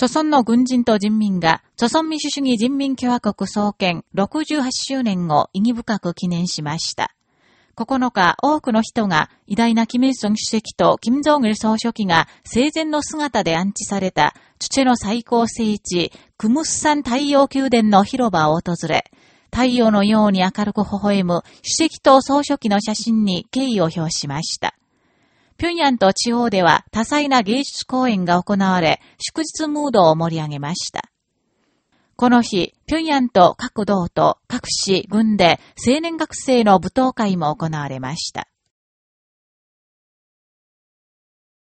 著村の軍人と人民が、著村民主主義人民共和国創建68周年を意義深く記念しました。9日、多くの人が偉大なキム・イソン主席とキム・ジョン・イル総書記が生前の姿で安置された、チュチェの最高聖地、クムスサン太陽宮殿の広場を訪れ、太陽のように明るく微笑む主席と総書記の写真に敬意を表しました。平壌と地方では多彩な芸術公演が行われ、祝日ムードを盛り上げました。この日、平壌と各道と各市、軍で青年学生の舞踏会も行われました。